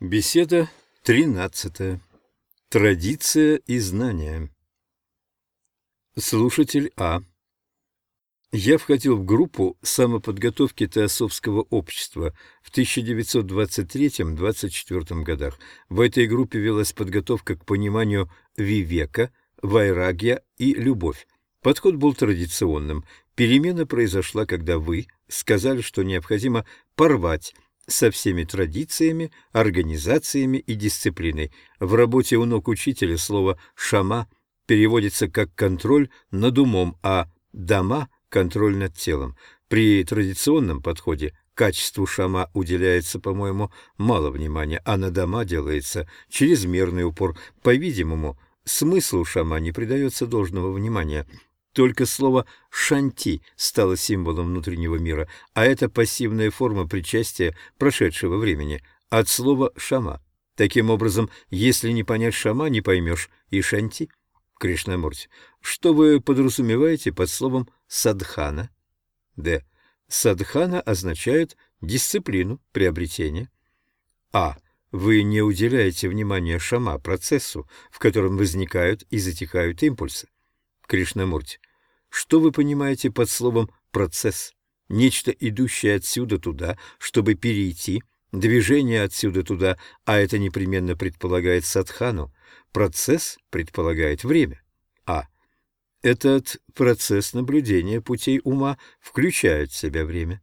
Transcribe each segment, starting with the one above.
Беседа тринадцатая. Традиция и знания. Слушатель А. Я входил в группу самоподготовки Теософского общества в 1923-24 годах. В этой группе велась подготовка к пониманию вивека, вайрагья и любовь. Подход был традиционным. Перемена произошла, когда вы сказали, что необходимо порвать со всеми традициями, организациями и дисциплиной. В работе у ног учителя слово «шама» переводится как «контроль над умом», а «дама» — «контроль над телом». При традиционном подходе качеству шама уделяется, по-моему, мало внимания, а на дома делается чрезмерный упор. По-видимому, смыслу шама не придается должного внимания – только слово «шанти» стало символом внутреннего мира, а это пассивная форма причастия прошедшего времени от слова «шама». Таким образом, если не понять «шама», не поймешь и «шанти». Кришнамурти, что вы подразумеваете под словом «садхана»? Д. Садхана означает дисциплину, приобретение. А. Вы не уделяете внимания шама, процессу, в котором возникают и затихают импульсы. Кришнамурти, что вы понимаете под словом «процесс»? Нечто, идущее отсюда туда, чтобы перейти, движение отсюда туда, а это непременно предполагает садхану. Процесс предполагает время. А. Этот процесс наблюдения путей ума включает в себя время.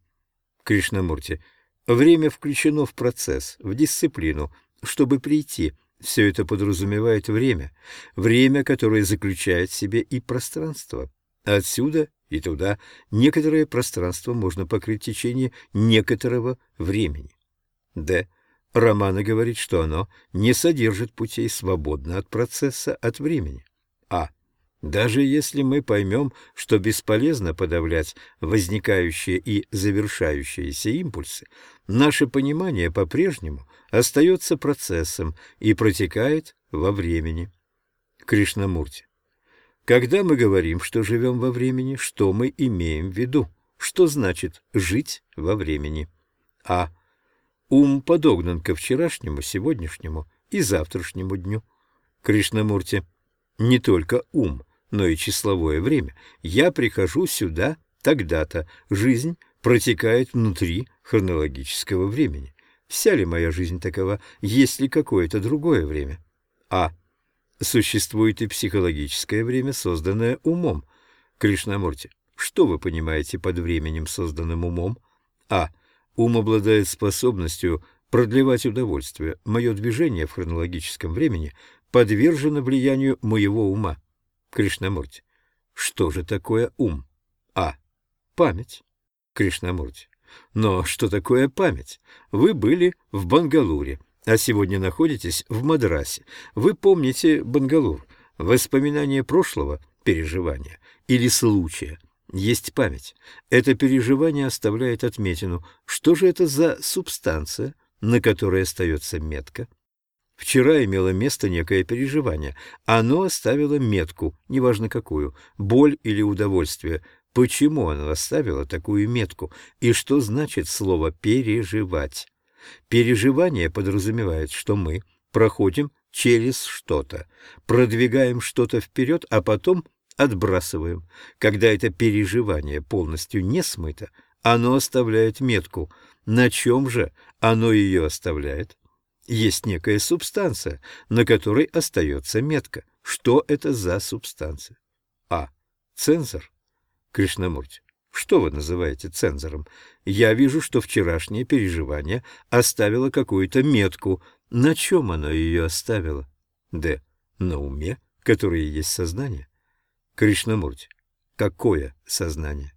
Кришнамурти. Время включено в процесс, в дисциплину, чтобы прийти. Все это подразумевает время. Время, которое заключает в себе и пространство. Отсюда и туда некоторое пространство можно покрыть в течение некоторого времени. Д. Романа говорит, что оно не содержит путей свободно от процесса, от времени. А. Даже если мы поймем, что бесполезно подавлять возникающие и завершающиеся импульсы, наше понимание по-прежнему остается процессом и протекает во времени. Кришнамурти. Когда мы говорим, что живем во времени, что мы имеем в виду? Что значит «жить во времени»? А. Ум подогнан ко вчерашнему, сегодняшнему и завтрашнему дню. Кришнамурти. Не только ум, но и числовое время. Я прихожу сюда тогда-то. Жизнь протекает внутри хронологического времени. Вся ли моя жизнь такова? Есть ли какое-то другое время? А. Существует и психологическое время, созданное умом. Кришнамурти, что вы понимаете под временем, созданным умом? А. Ум обладает способностью продлевать удовольствие. Мое движение в хронологическом времени подвержено влиянию моего ума. Кришнамурти. Что же такое ум? А. Память. Кришнамурти. Но что такое память? Вы были в Бангалуре а сегодня находитесь в Мадрасе. Вы помните Бангалур, воспоминания прошлого, переживания или случая. Есть память. Это переживание оставляет отметину. Что же это за субстанция, на которой остается метка? Вчера имело место некое переживание. Оно оставило метку, неважно какую, боль или удовольствие. Почему оно оставило такую метку? И что значит слово «переживать»? Переживание подразумевает, что мы проходим через что-то, продвигаем что-то вперед, а потом отбрасываем. Когда это переживание полностью не смыто, оно оставляет метку. На чем же оно ее оставляет? Есть некая субстанция, на которой остается метка. Что это за субстанция? А. Цензор. Кришнамурти. Что вы называете цензором? Я вижу, что вчерашнее переживание оставило какую-то метку. На чем оно ее оставило? Д. На уме, которое есть сознание. Кришнамурти. Какое сознание?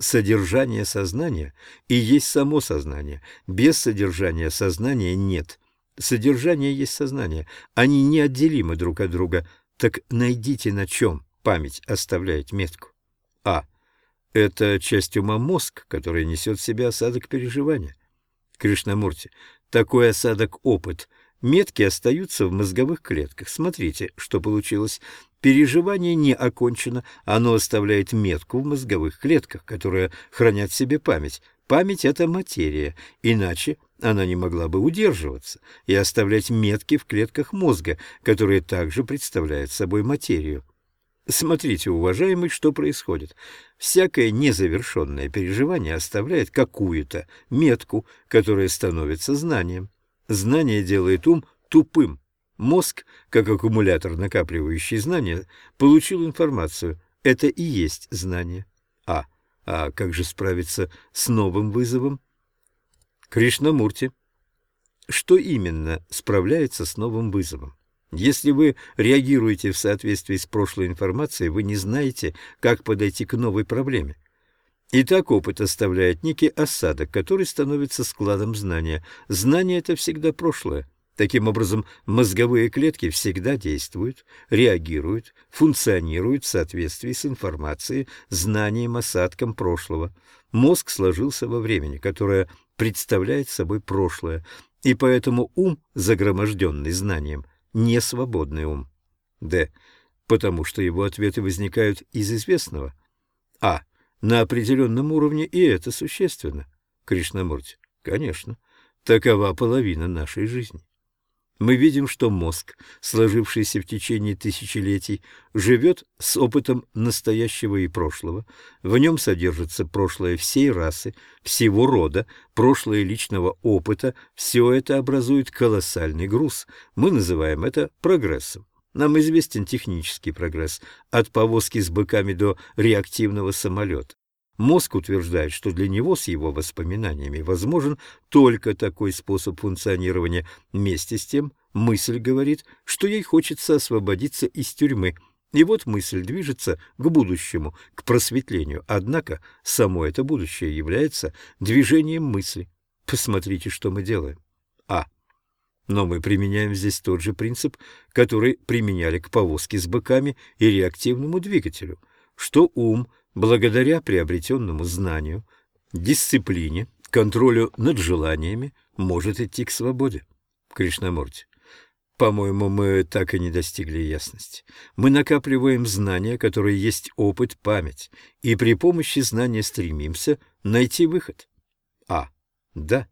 Содержание сознания и есть само сознание. Без содержания сознания нет. Содержание есть сознание. Они неотделимы друг от друга. Так найдите, на чем память оставляет метку. А. Это часть ума мозг, который несет в себе осадок переживания. Кришнамурти, такой осадок – опыт. Метки остаются в мозговых клетках. Смотрите, что получилось. Переживание не окончено, оно оставляет метку в мозговых клетках, которые хранят в себе память. Память – это материя, иначе она не могла бы удерживаться и оставлять метки в клетках мозга, которые также представляют собой материю. Смотрите, уважаемый, что происходит. Всякое незавершенное переживание оставляет какую-то метку, которая становится знанием. Знание делает ум тупым. Мозг, как аккумулятор, накапливающий знания, получил информацию. Это и есть знание. А. А как же справиться с новым вызовом? Кришнамурти. Что именно справляется с новым вызовом? Если вы реагируете в соответствии с прошлой информацией, вы не знаете, как подойти к новой проблеме. Итак, опыт оставляет некий осадок, который становится складом знания. Знание — это всегда прошлое. Таким образом, мозговые клетки всегда действуют, реагируют, функционируют в соответствии с информацией, знанием, осадком прошлого. Мозг сложился во времени, которое представляет собой прошлое, и поэтому ум, загроможденный знанием, не свободный ум. Д. Потому что его ответы возникают из известного. А. На определенном уровне и это существенно. Кришнамурти. Конечно. Такова половина нашей жизни. Мы видим, что мозг, сложившийся в течение тысячелетий, живет с опытом настоящего и прошлого. В нем содержится прошлое всей расы, всего рода, прошлое личного опыта. Все это образует колоссальный груз. Мы называем это прогрессом. Нам известен технический прогресс, от повозки с быками до реактивного самолета. Мозг утверждает, что для него с его воспоминаниями возможен только такой способ функционирования. Вместе с тем мысль говорит, что ей хочется освободиться из тюрьмы. И вот мысль движется к будущему, к просветлению. Однако само это будущее является движением мысли. Посмотрите, что мы делаем. А. Но мы применяем здесь тот же принцип, который применяли к повозке с быками и реактивному двигателю, что ум – благодаря приобретенному знанию, дисциплине, контролю над желаниями, может идти к свободе. Кришнамурти. По-моему, мы так и не достигли ясности. Мы накапливаем знания, которые есть опыт, память, и при помощи знания стремимся найти выход. А. Да.